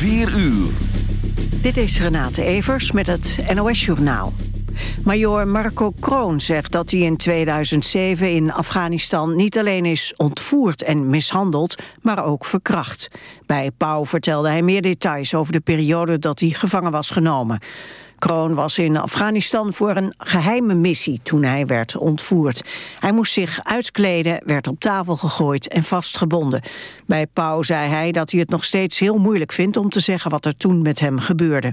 4 uur. Dit is Renate Evers met het NOS Journaal. Major Marco Kroon zegt dat hij in 2007 in Afghanistan niet alleen is ontvoerd en mishandeld, maar ook verkracht. Bij Pauw vertelde hij meer details over de periode dat hij gevangen was genomen. Kroon was in Afghanistan voor een geheime missie toen hij werd ontvoerd. Hij moest zich uitkleden, werd op tafel gegooid en vastgebonden. Bij Pauw zei hij dat hij het nog steeds heel moeilijk vindt om te zeggen wat er toen met hem gebeurde.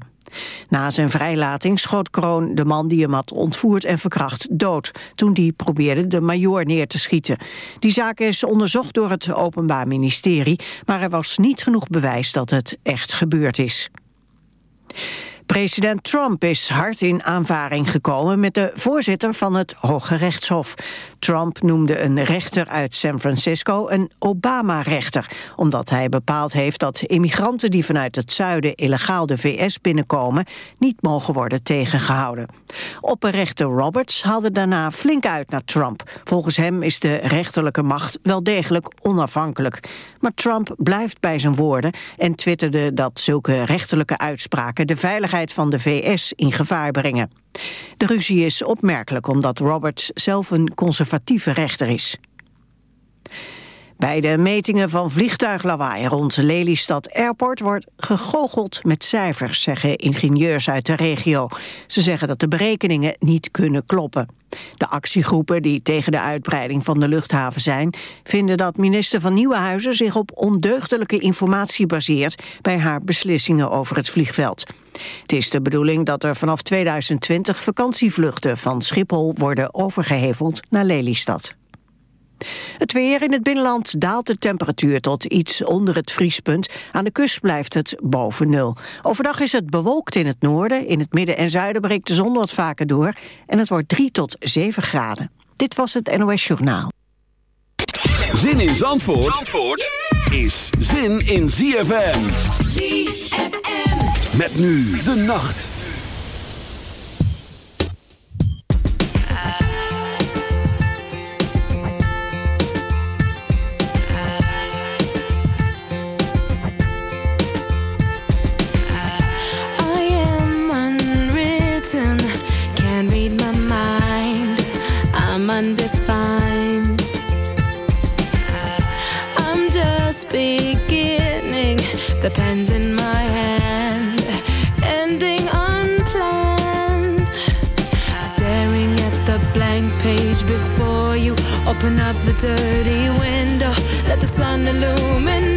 Na zijn vrijlating schoot Kroon de man die hem had ontvoerd en verkracht dood... toen die probeerde de majoor neer te schieten. Die zaak is onderzocht door het Openbaar Ministerie... maar er was niet genoeg bewijs dat het echt gebeurd is. President Trump is hard in aanvaring gekomen met de voorzitter van het Hoge Rechtshof. Trump noemde een rechter uit San Francisco een Obama-rechter, omdat hij bepaald heeft dat immigranten die vanuit het zuiden illegaal de VS binnenkomen niet mogen worden tegengehouden. Opperrechter Roberts haalde daarna flink uit naar Trump. Volgens hem is de rechterlijke macht wel degelijk onafhankelijk. Maar Trump blijft bij zijn woorden en twitterde dat zulke rechterlijke uitspraken de veiligheid van de VS in gevaar brengen. De ruzie is opmerkelijk omdat Roberts zelf een conservatieve rechter is. Bij de metingen van vliegtuiglawaai rond Lelystad Airport wordt gegoocheld met cijfers, zeggen ingenieurs uit de regio. Ze zeggen dat de berekeningen niet kunnen kloppen. De actiegroepen die tegen de uitbreiding van de luchthaven zijn... vinden dat minister van Nieuwenhuizen zich op ondeugdelijke informatie baseert... bij haar beslissingen over het vliegveld. Het is de bedoeling dat er vanaf 2020 vakantievluchten van Schiphol worden overgeheveld naar Lelystad. Het weer in het binnenland daalt de temperatuur tot iets onder het vriespunt. Aan de kust blijft het boven nul. Overdag is het bewolkt in het noorden. In het midden en zuiden breekt de zon wat vaker door. En het wordt 3 tot 7 graden. Dit was het NOS Journaal. Zin in Zandvoort, Zandvoort is zin in ZFM. ZFM. Met nu de nacht. Up the dirty window, let the sun illuminate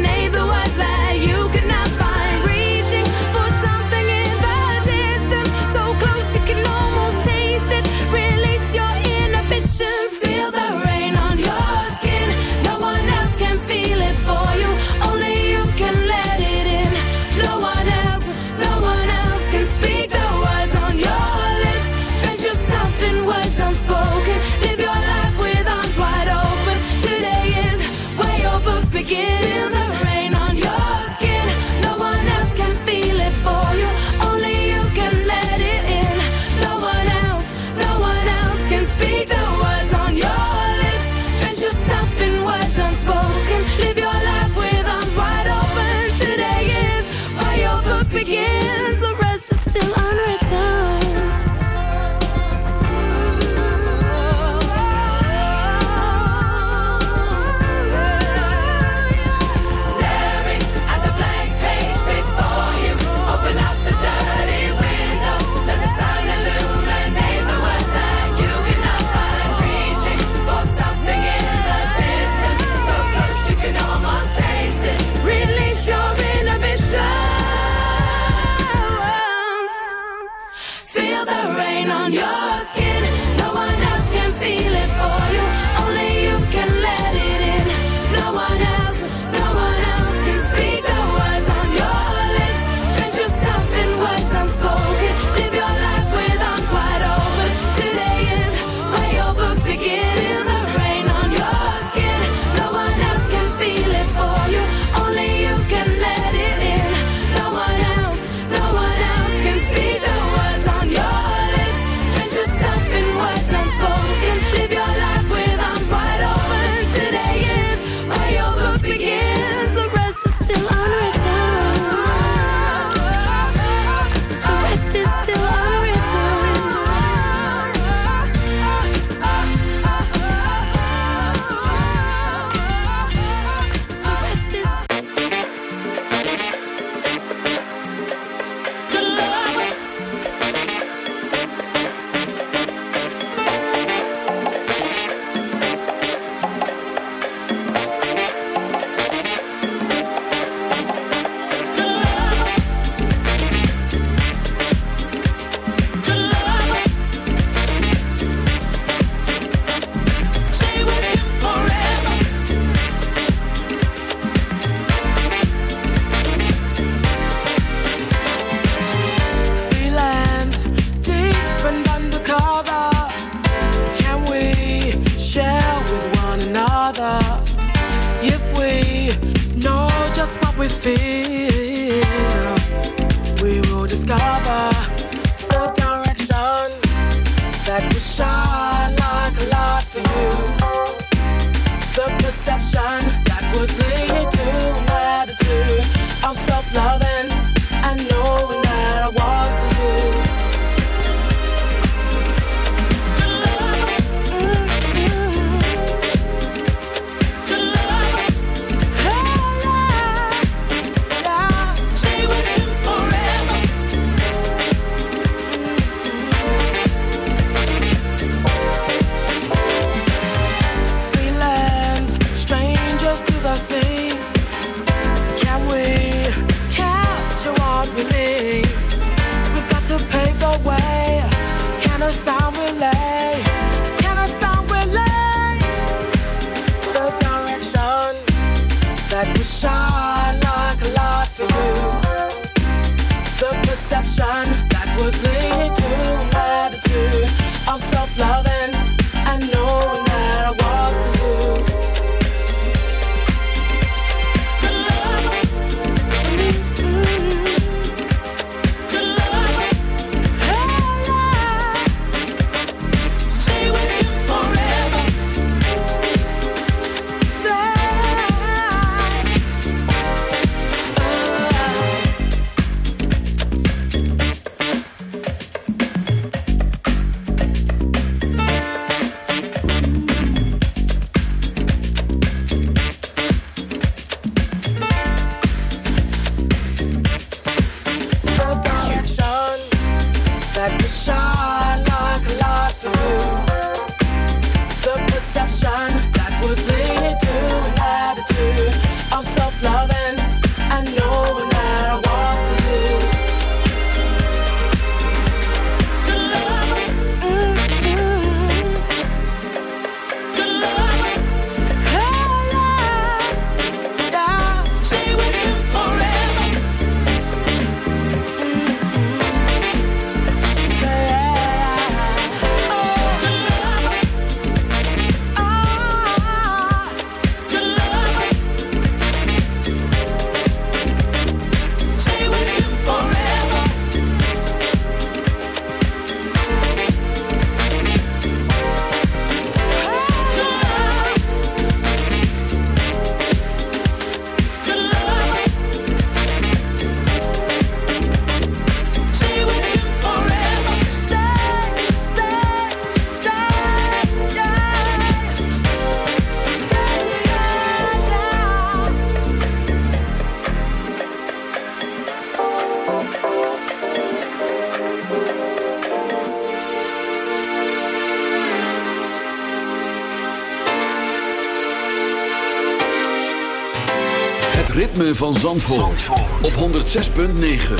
van Zandvoort, op 106.9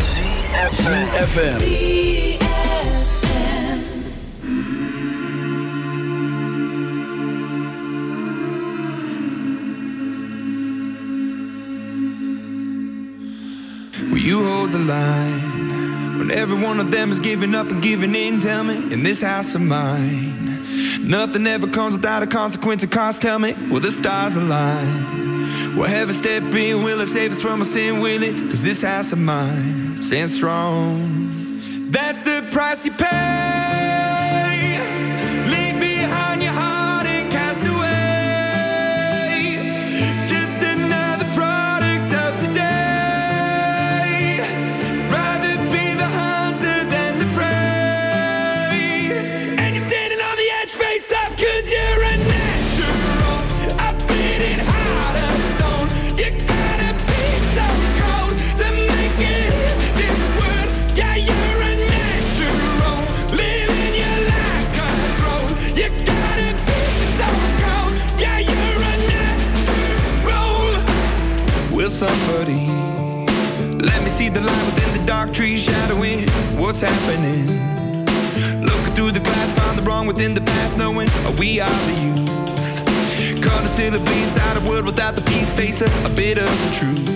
CFFM Will you hold the line When every one of them is giving up and giving in. Tell me, in this house of mine Nothing ever comes without a consequence of cost. Tell me, will the stars align Will heaven step in? Will it save us from our sin? Will it? Cause this house of mine stands strong. That's the price you pay. Facing a bit of the truth,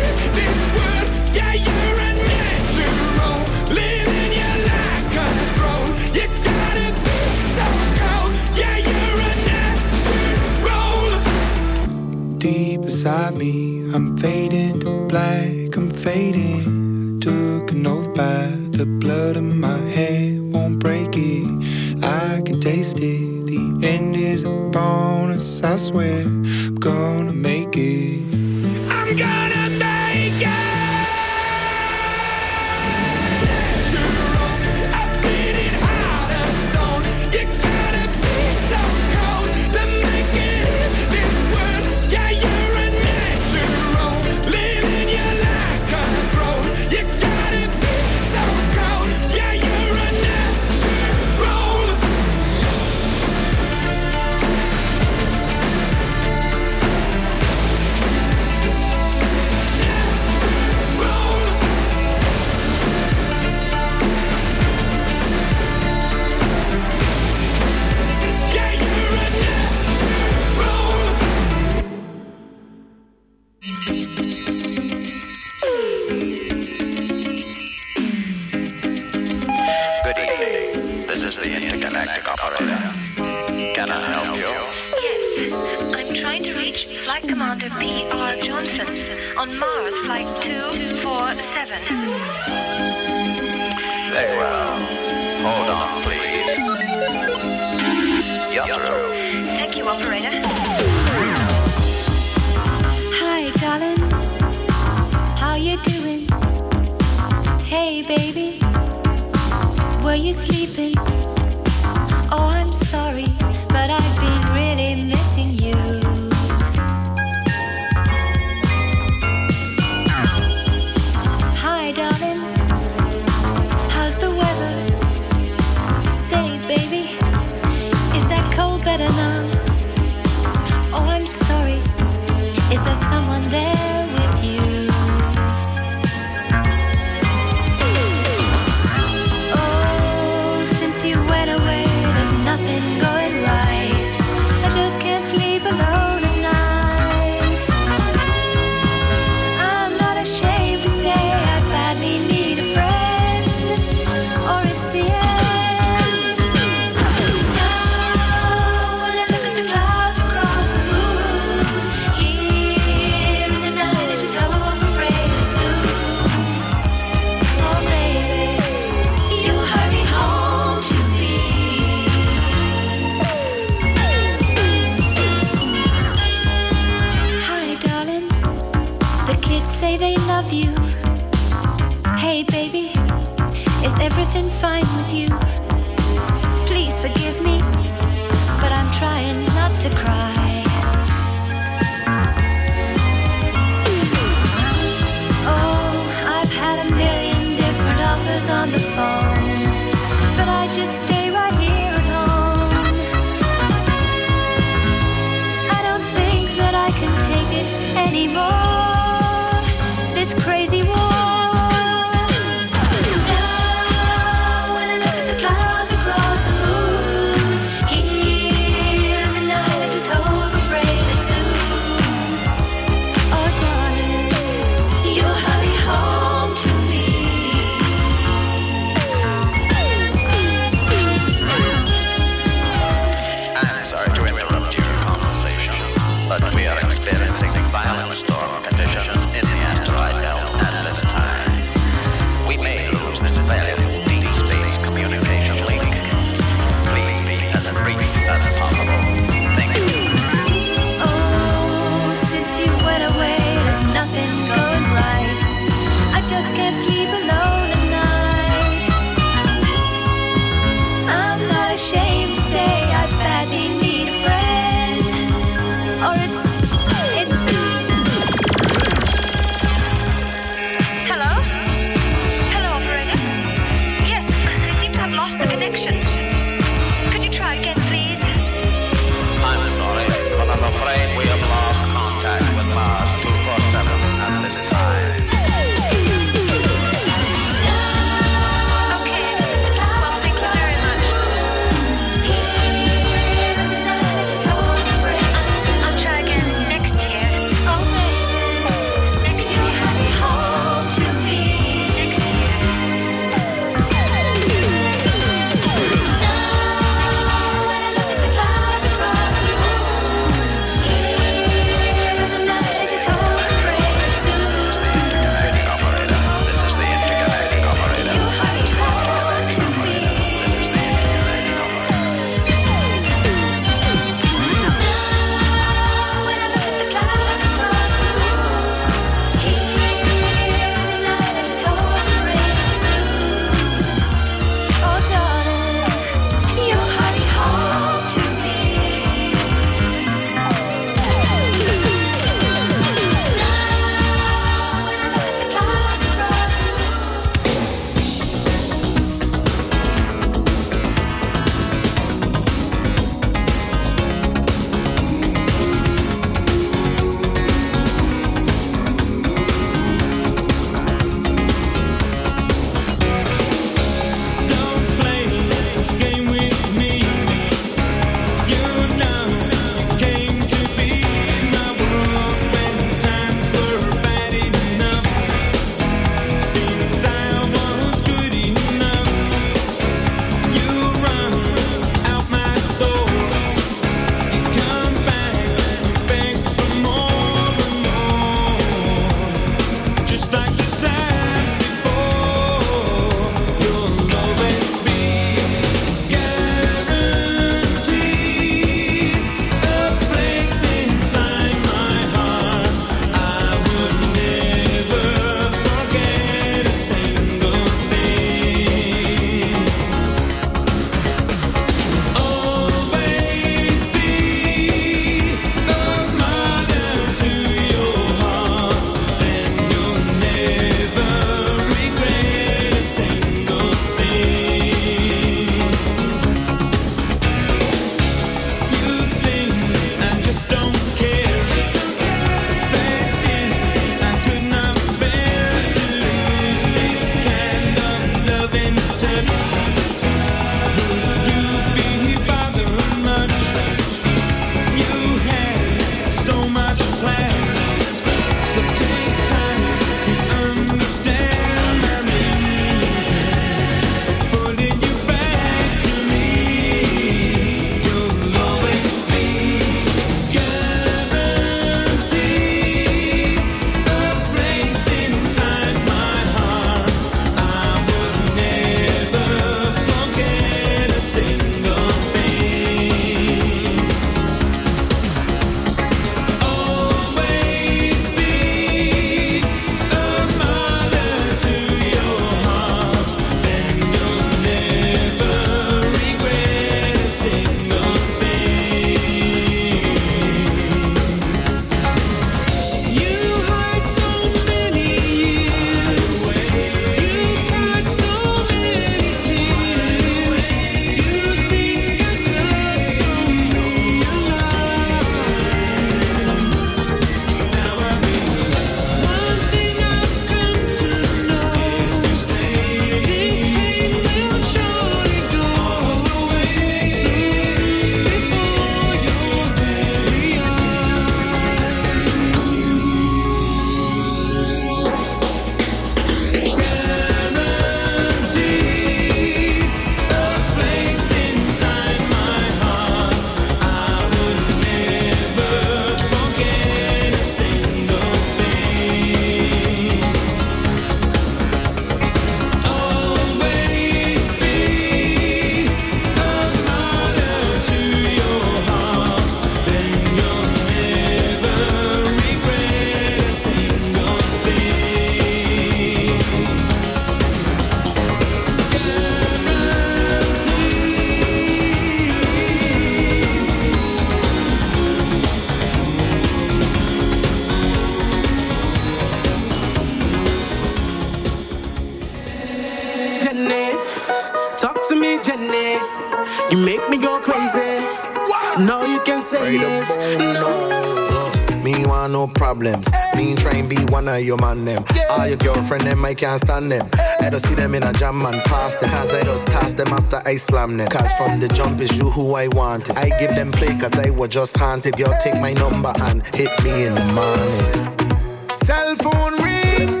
problems. Me try and be one of your man them. All your girlfriend them, I can't stand them. I don't see them in a jam and pass them. Cause I just toss them after I slam them. Cause from the jump is you who I wanted. I give them play cause I was just haunted. Girl, take my number and hit me in the morning. Cell phone ring,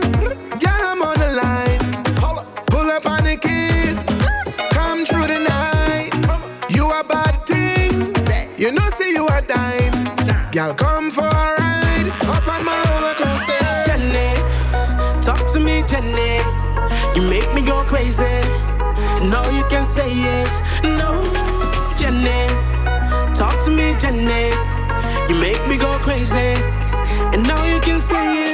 yeah, I'm on the line. Pull up on the kids, come through the night. You a bad thing, you know, see you a dime. Girl, come for a ride, up on my roller coaster. Jenny, talk to me, Jenny. You make me go crazy. No, you can say yes. No, Jenny, talk to me, Jenny. You make me go crazy. And now you can say yes.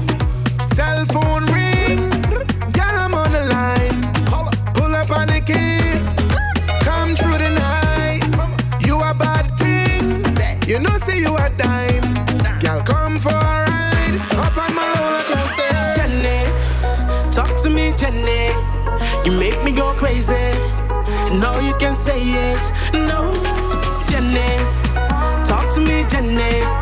Crazy. No, you can say yes. No, Jenny, talk to me, Jenny.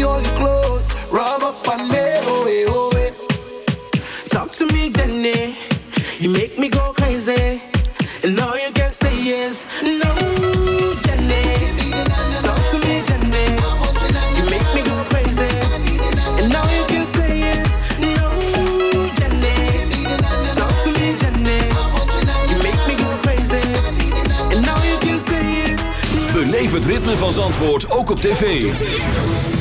Me hold you close. Rub up on me, oh, eh, oh, eh. Talk to me, Jenny. You make me go crazy. And now you can say yes. No, Jenny. Talk to me, Jenny. You make me go crazy. And now you can say yes. No, Jenny. Talk to me, Jenny. You make me go crazy. And now you can say tv.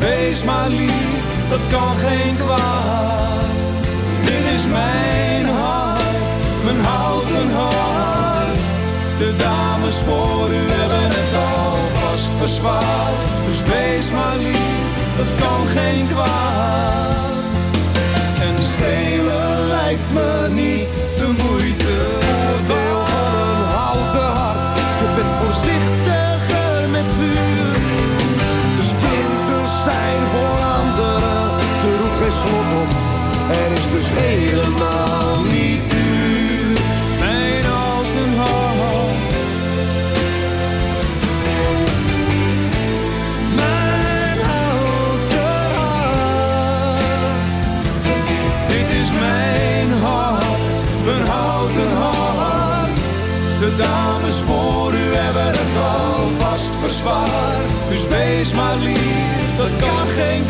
wees maar lief, dat kan geen kwaad. Dit is mijn hart, mijn houten hart. De dames voor u hebben het alvast verzwaard. Dus wees maar lief, dat kan geen kwaad. En stelen lijkt me niet de moeite.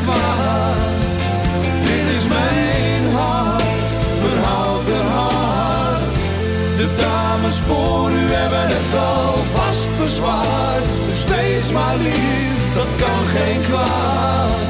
Kwaad. Dit is mijn hart, mijn houten hart. De dames voor u hebben het alvast verzwaard. Dus maar lief, dat kan geen kwaad.